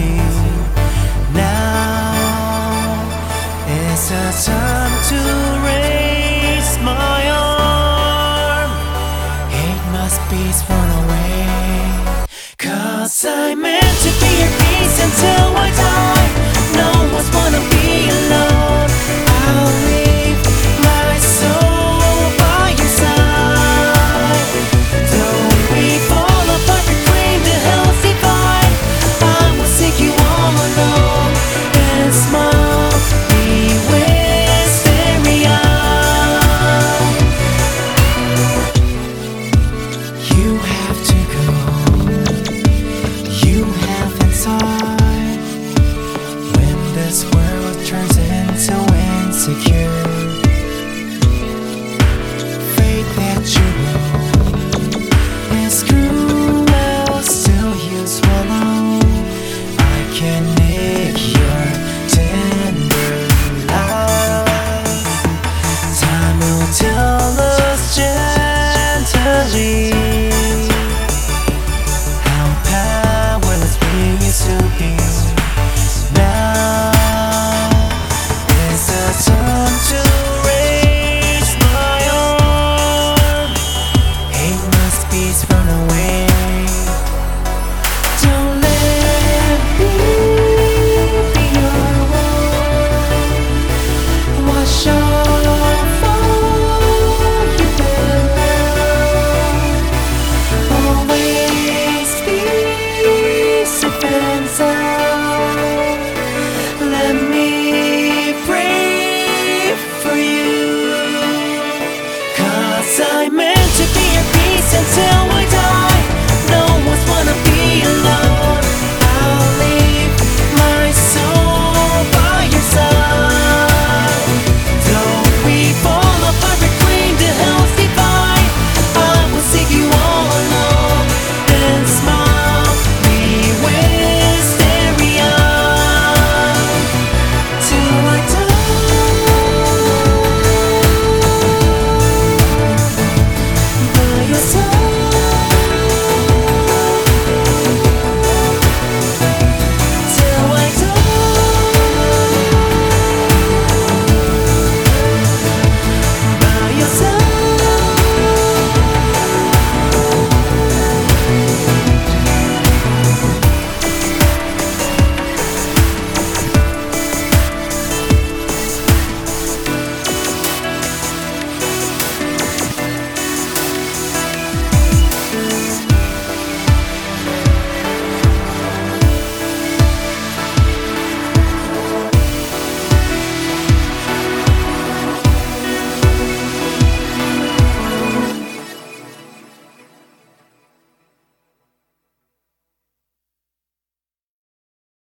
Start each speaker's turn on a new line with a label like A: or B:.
A: be. Now it's the time to raise my arm. Hate must be thrown away. Cause I'm meant to be at peace until I